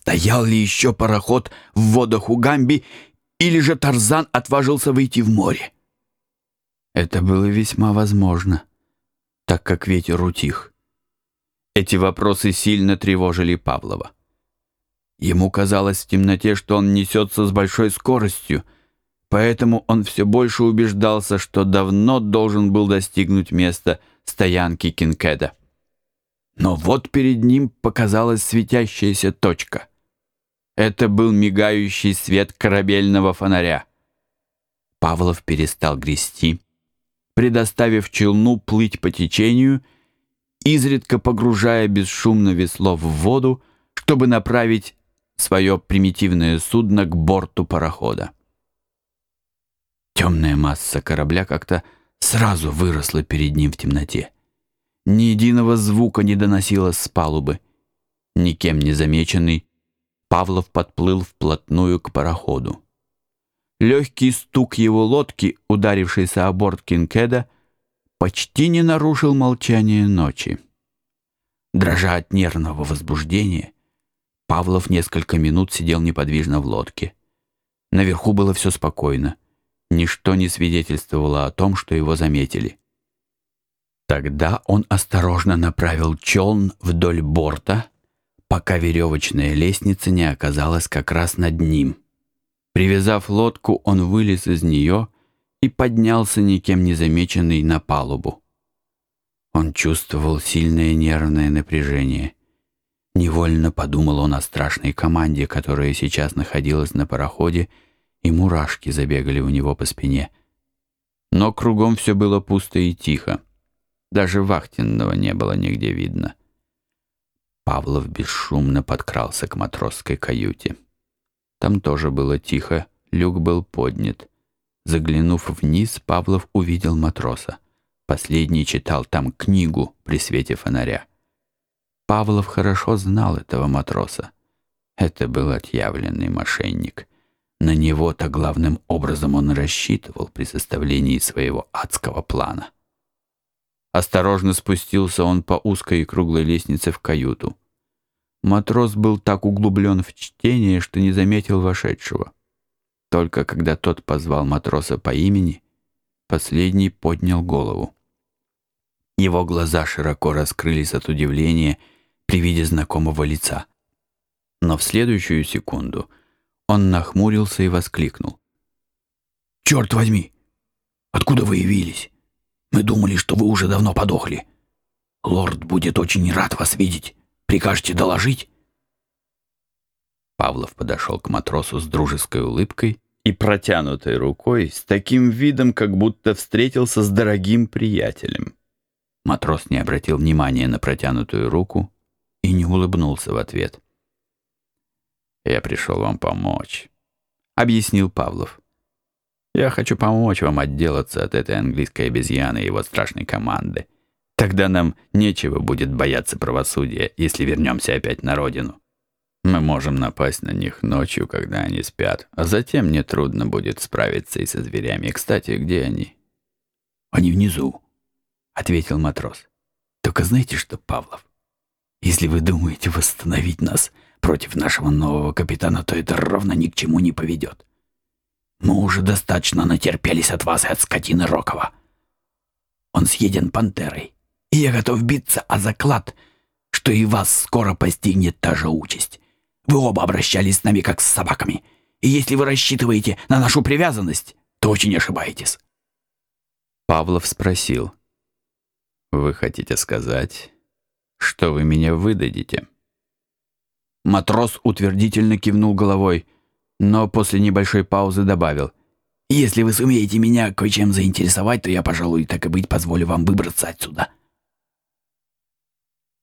стоял ли еще пароход в водах Угамби, или же Тарзан отважился выйти в море. Это было весьма возможно, так как ветер утих. Эти вопросы сильно тревожили Павлова. Ему казалось в темноте, что он несется с большой скоростью, поэтому он все больше убеждался, что давно должен был достигнуть места стоянки Кинкеда. Но вот перед ним показалась светящаяся точка. Это был мигающий свет корабельного фонаря. Павлов перестал грести, предоставив челну плыть по течению, изредка погружая бесшумно весло в воду, чтобы направить свое примитивное судно к борту парохода. Темная масса корабля как-то сразу выросла перед ним в темноте. Ни единого звука не доносилось с палубы. Никем не замеченный, Павлов подплыл вплотную к пароходу. Легкий стук его лодки, ударившийся о борт Кинкеда, почти не нарушил молчание ночи. Дрожа от нервного возбуждения, Павлов несколько минут сидел неподвижно в лодке. Наверху было все спокойно. Ничто не свидетельствовало о том, что его заметили. Тогда он осторожно направил челн вдоль борта, пока веревочная лестница не оказалась как раз над ним. Привязав лодку, он вылез из нее и поднялся никем не замеченный на палубу. Он чувствовал сильное нервное напряжение. Невольно подумал он о страшной команде, которая сейчас находилась на пароходе, и мурашки забегали у него по спине. Но кругом все было пусто и тихо. Даже вахтенного не было нигде видно. Павлов бесшумно подкрался к матросской каюте. Там тоже было тихо, люк был поднят. Заглянув вниз, Павлов увидел матроса. Последний читал там книгу при свете фонаря. Павлов хорошо знал этого матроса. Это был отъявленный мошенник. На него-то главным образом он рассчитывал при составлении своего адского плана. Осторожно спустился он по узкой и круглой лестнице в каюту. Матрос был так углублен в чтение, что не заметил вошедшего. Только когда тот позвал матроса по имени, последний поднял голову. Его глаза широко раскрылись от удивления при виде знакомого лица. Но в следующую секунду он нахмурился и воскликнул. «Черт возьми! Откуда вы явились? Мы думали, что вы уже давно подохли. Лорд будет очень рад вас видеть. Прикажете доложить?» Павлов подошел к матросу с дружеской улыбкой и протянутой рукой, с таким видом, как будто встретился с дорогим приятелем. Матрос не обратил внимания на протянутую руку и не улыбнулся в ответ. «Я пришел вам помочь», — объяснил Павлов. «Я хочу помочь вам отделаться от этой английской обезьяны и его страшной команды. Тогда нам нечего будет бояться правосудия, если вернемся опять на родину. Мы можем напасть на них ночью, когда они спят, а затем нетрудно будет справиться и со зверями. Кстати, где они? Они внизу, ответил матрос. Только знаете что, Павлов? Если вы думаете восстановить нас против нашего нового капитана, то это ровно ни к чему не поведет. Мы уже достаточно натерпелись от вас и от скотины Рокова. Он съеден пантерой и я готов биться о заклад, что и вас скоро постигнет та же участь. Вы оба обращались с нами как с собаками, и если вы рассчитываете на нашу привязанность, то очень ошибаетесь». Павлов спросил, «Вы хотите сказать, что вы меня выдадите?» Матрос утвердительно кивнул головой, но после небольшой паузы добавил, «Если вы сумеете меня кое-чем заинтересовать, то я, пожалуй, так и быть, позволю вам выбраться отсюда».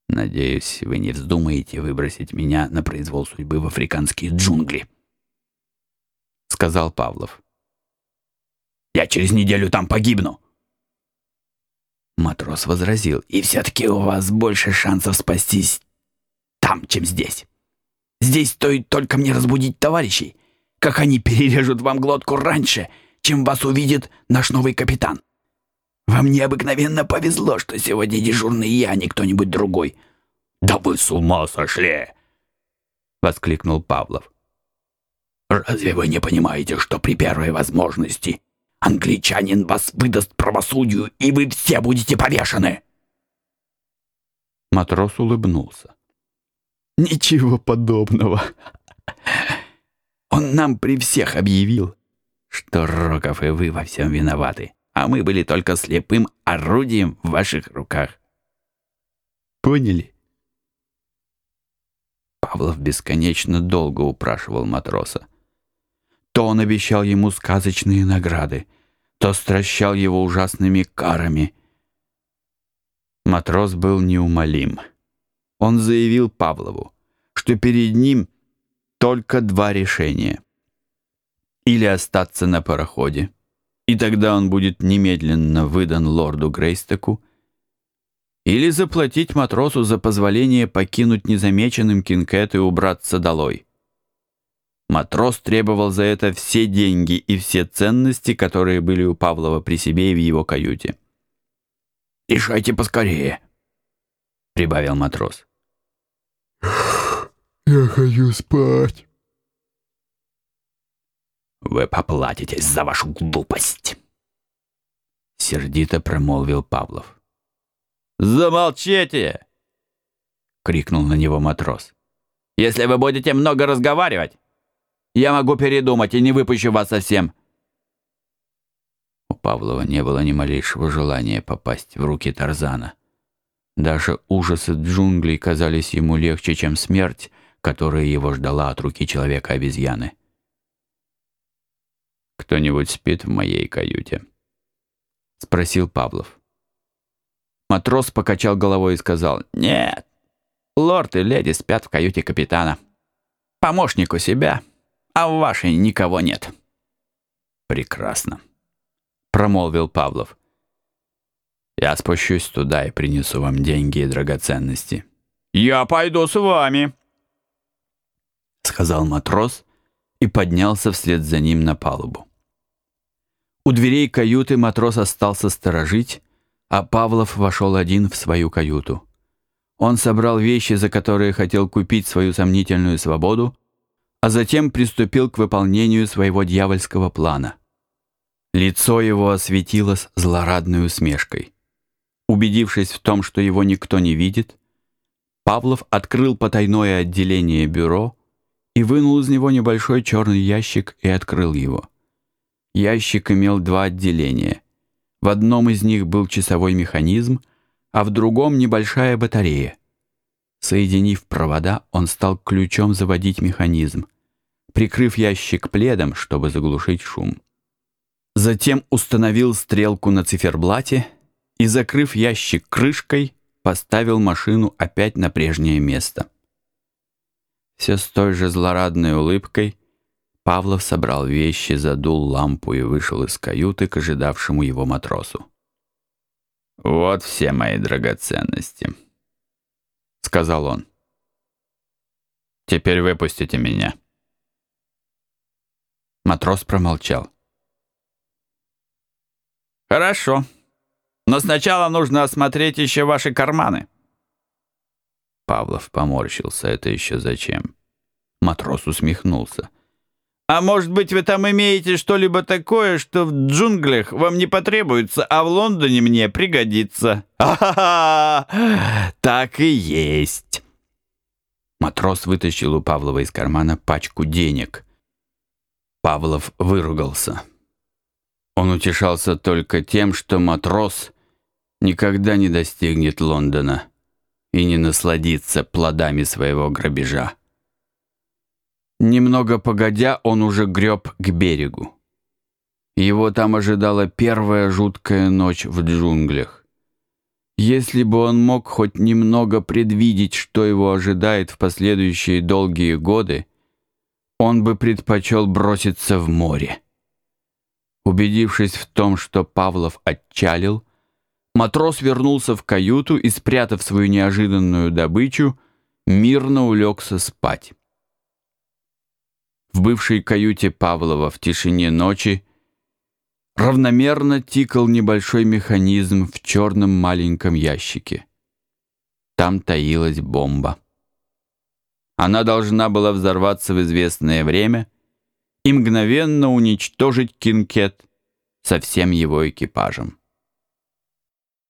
Надеюсь, вы не вздумаете выбросить меня на произвол судьбы в африканские джунгли, сказал Павлов. Я через неделю там погибну. Матрос возразил, и все-таки у вас больше шансов спастись там, чем здесь. Здесь стоит только мне разбудить товарищей, как они перережут вам глотку раньше, чем вас увидит наш новый капитан. Вам необыкновенно повезло, что сегодня дежурный я, а не кто-нибудь другой. Да вы с ума сошли! — воскликнул Павлов. «Разве вы не понимаете, что при первой возможности англичанин вас выдаст правосудию, и вы все будете повешены?» Матрос улыбнулся. «Ничего подобного. Он нам при всех объявил, что Роков и вы во всем виноваты, а мы были только слепым орудием в ваших руках. Поняли?» Павлов бесконечно долго упрашивал матроса. То он обещал ему сказочные награды, то стращал его ужасными карами. Матрос был неумолим. Он заявил Павлову, что перед ним только два решения. Или остаться на пароходе, и тогда он будет немедленно выдан лорду Грейстеку, или заплатить матросу за позволение покинуть незамеченным Кинкет и убраться долой. Матрос требовал за это все деньги и все ценности, которые были у Павлова при себе и в его каюте. «Решайте поскорее», — прибавил матрос. «Я хочу спать». «Вы поплатитесь за вашу глупость», — сердито промолвил Павлов. «Замолчите!» — крикнул на него матрос. «Если вы будете много разговаривать, я могу передумать и не выпущу вас совсем». У Павлова не было ни малейшего желания попасть в руки Тарзана. Даже ужасы джунглей казались ему легче, чем смерть, которая его ждала от руки человека-обезьяны. «Кто-нибудь спит в моей каюте?» — спросил Павлов. Матрос покачал головой и сказал, «Нет, лорд и леди спят в каюте капитана. Помощник у себя, а в вашей никого нет». «Прекрасно», — промолвил Павлов. «Я спущусь туда и принесу вам деньги и драгоценности». «Я пойду с вами», — сказал матрос и поднялся вслед за ним на палубу. У дверей каюты матрос остался сторожить, а Павлов вошел один в свою каюту. Он собрал вещи, за которые хотел купить свою сомнительную свободу, а затем приступил к выполнению своего дьявольского плана. Лицо его осветилось злорадной усмешкой. Убедившись в том, что его никто не видит, Павлов открыл потайное отделение бюро и вынул из него небольшой черный ящик и открыл его. Ящик имел два отделения — в одном из них был часовой механизм, а в другом небольшая батарея. Соединив провода, он стал ключом заводить механизм, прикрыв ящик пледом, чтобы заглушить шум. Затем установил стрелку на циферблате и, закрыв ящик крышкой, поставил машину опять на прежнее место. Все с той же злорадной улыбкой Павлов собрал вещи, задул лампу и вышел из каюты к ожидавшему его матросу. «Вот все мои драгоценности», — сказал он. «Теперь выпустите меня». Матрос промолчал. «Хорошо, но сначала нужно осмотреть еще ваши карманы». Павлов поморщился. «Это еще зачем?» Матрос усмехнулся. А может быть, вы там имеете что-либо такое, что в джунглях вам не потребуется, а в Лондоне мне пригодится? А-ха-ха! Так и есть!» Матрос вытащил у Павлова из кармана пачку денег. Павлов выругался. Он утешался только тем, что матрос никогда не достигнет Лондона и не насладится плодами своего грабежа. Немного погодя, он уже греб к берегу. Его там ожидала первая жуткая ночь в джунглях. Если бы он мог хоть немного предвидеть, что его ожидает в последующие долгие годы, он бы предпочел броситься в море. Убедившись в том, что Павлов отчалил, матрос вернулся в каюту и, спрятав свою неожиданную добычу, мирно улегся спать. В бывшей каюте Павлова в тишине ночи равномерно тикал небольшой механизм в черном маленьком ящике. Там таилась бомба. Она должна была взорваться в известное время и мгновенно уничтожить Кинкет со всем его экипажем.